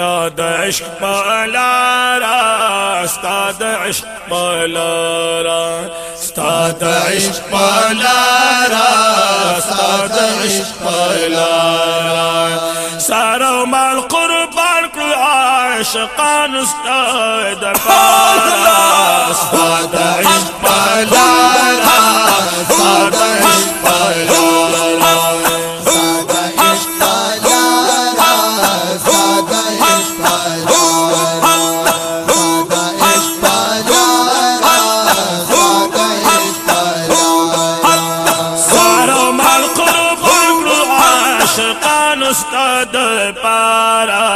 ستا د عشق پلارا ستا د عشق پلارا ستا د عشق پلارا ستا د عشق پلارا سارو مال قربان کړو عاشقان ستا د پلارا استاد پارا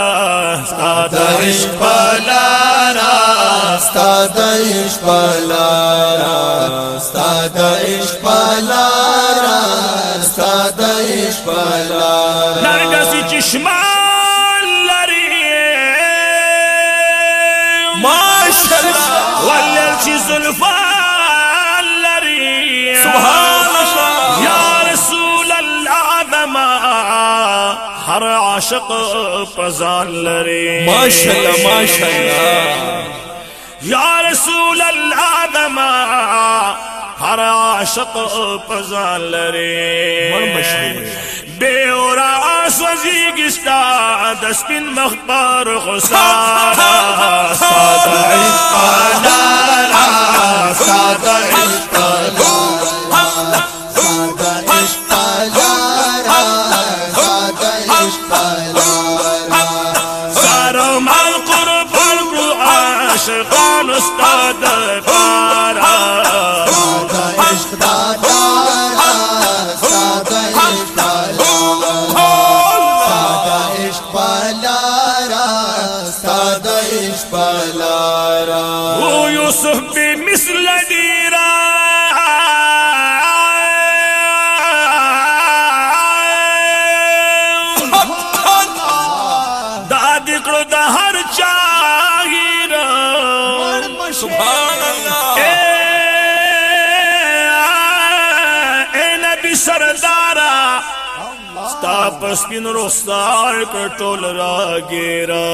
استاد عشق پلارا استاد عشق پلارا استاد عشق پلارا استاد عشق پلارا نرگسی چشمان لری ماشاءالله ولل چی زلفان لری سبحان عاشق پزان لري ماشاءالله ماشاءالله یا رسول الله دما هر عاشق پزان لري مر مشهور بے اورا سوزی گستا دس پن مخبار غصا سادا عفانا سادا عفانا أو یوسف بمثل دیرا. داد کړو د هر چا غیرا. سبحان پر سپین رخسار پر ټول را گیرا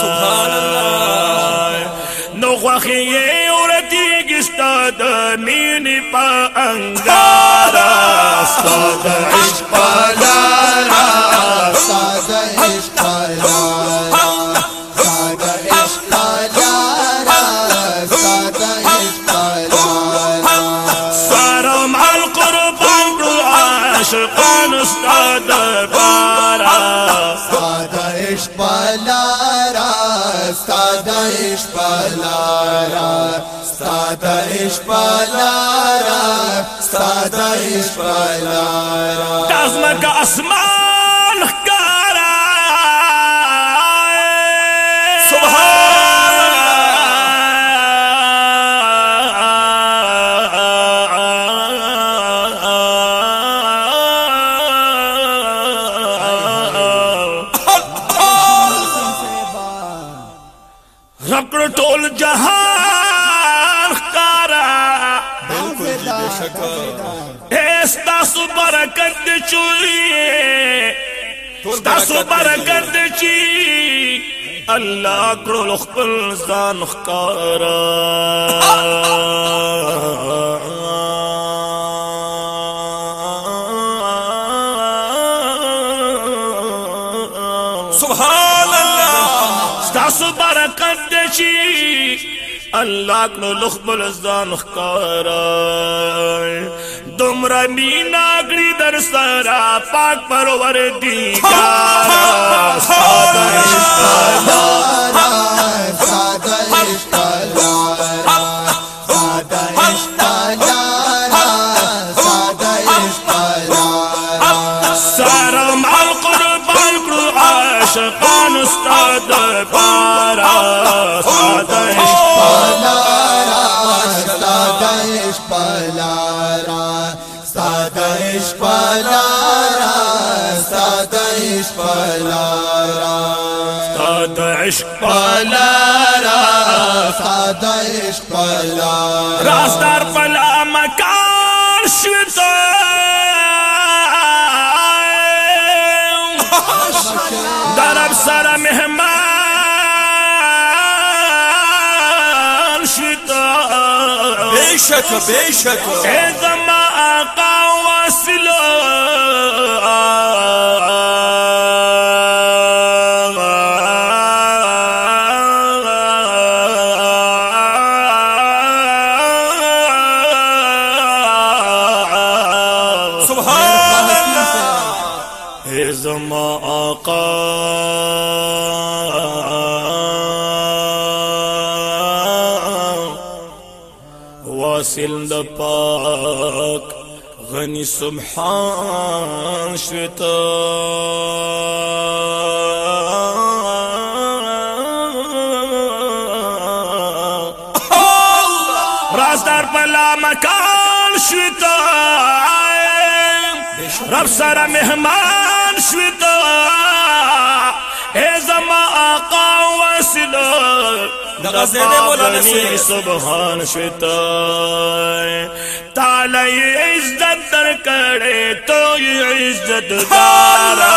سبحان اللہ۔ نو خواخی یہ عورتی گستا دا د مین په ستا دا عشق عاشقان استاد پارا عشق پلارا استاد عشق پلارا استاد عشق پلارا استاد عشق پلارا دازمک اسمان ستاسو برکت چوئی ستاسو برکت چی اللہ کرو لخبل زان خکارا سبحان اللہ ستاسو برکت چی الله کړو لخبل ځان ښکارا دومره مینا کړی در سره پاک پرور دی عشق. لارا ساده عشق لارا راستار فلا مکان شتا درب سر مهمان شتا بیشک بیشک ای زما آقا وسلو واصل د پاک. غنی سبحان شتا رازدار پلا مکان شتا رب سره مهمان شتا اے زما آقا وسلو سبحان شتا تعالی عزت در کرے تو یہ عزت دارا۔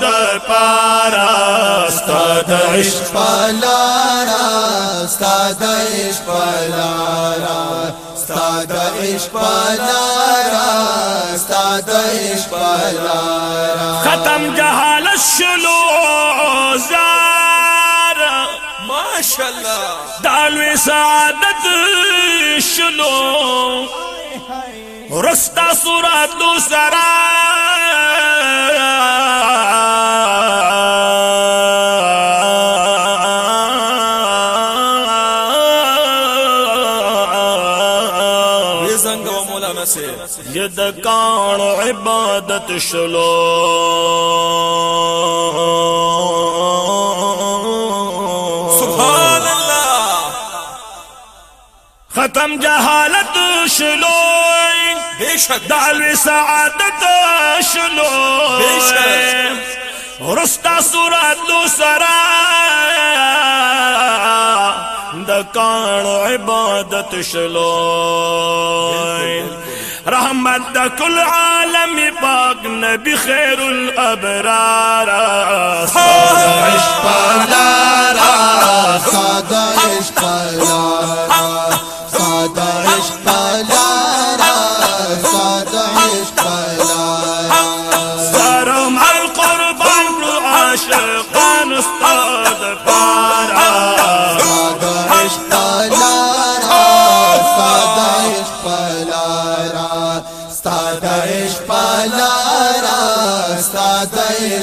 د پارا استاد عشق پلارا استاد عشق پلارا استاد عشق پلارا استاد عشق پلارا ختم جهالت شلو زار. ماشاءالله دالو سعادت شلو. رستا سورات سرا زنگ و مولانا سے۔ ید کان عبادت شلو۔ سبحان اللہ۔ ختم جہالت شلو۔ بے شک۔ دعوی سعادت شلو. رستا دو سرا د کان عبادت شلو رحمت د کل عالم پاک نبی خیر الابرار۔ عشق لارا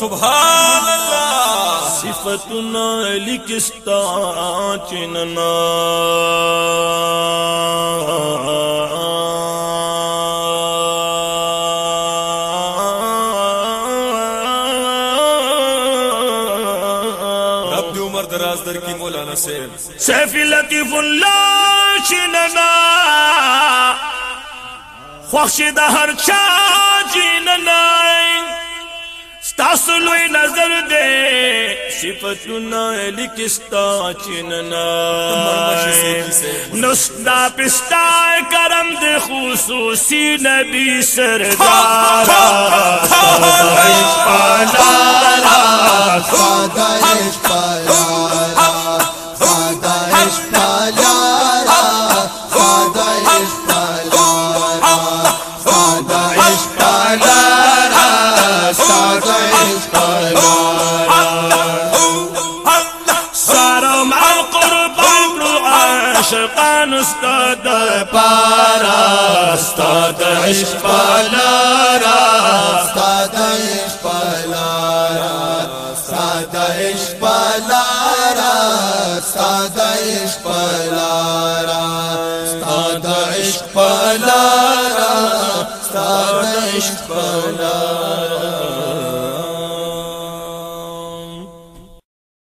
سبحان الله صفتنا لکستا چننا۔ رب دی عمر دراز در کی مولانا سے سیف لطیف الله چننا۔ خوښ د هر چا جننا ستاسو نظر دے صفتنا لکستا چننا نستا پستا کرم دے خصوصی نبی سردارا عشق لارا ساده عشق استاد پارا استاد عشق پالارا استاد عشق پالارا استاد عشق پالارا استاد عشق پالارا استاد عشق پالارا استاد عشق پالارا